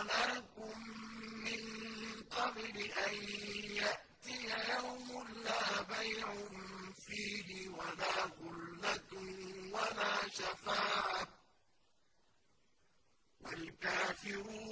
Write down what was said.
خلقناكم من قبل أن يأتي يوم لا بيع فيه ولا خلة ولا شفاعة. والكافرون